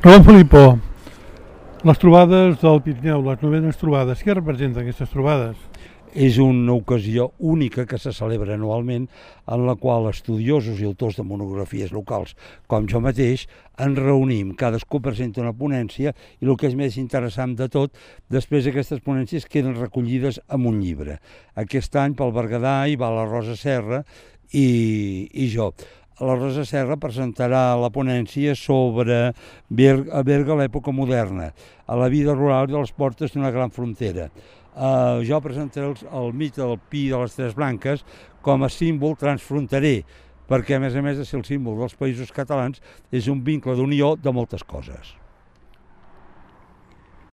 Ramon Filipó, les trobades del Pirineu, les novenes trobades, què representen aquestes trobades? És una ocasió única que se celebra anualment en la qual estudiosos i autors de monografies locals, com jo mateix, ens reunim, cadascú presenta una ponència i el que és més interessant de tot, després aquestes ponències queden recollides en un llibre. Aquest any pel Berguedà hi va la Rosa Serra i, i jo la Rosa Serra presentarà la ponència sobre Berga, Berga l'època moderna, a la vida rural i a les portes d'una gran frontera. Uh, jo presentaré el, el mite del Pi de les Tres Blanques com a símbol transfronterer, perquè a més a més de ser el símbol dels països catalans és un vincle d'unió de moltes coses.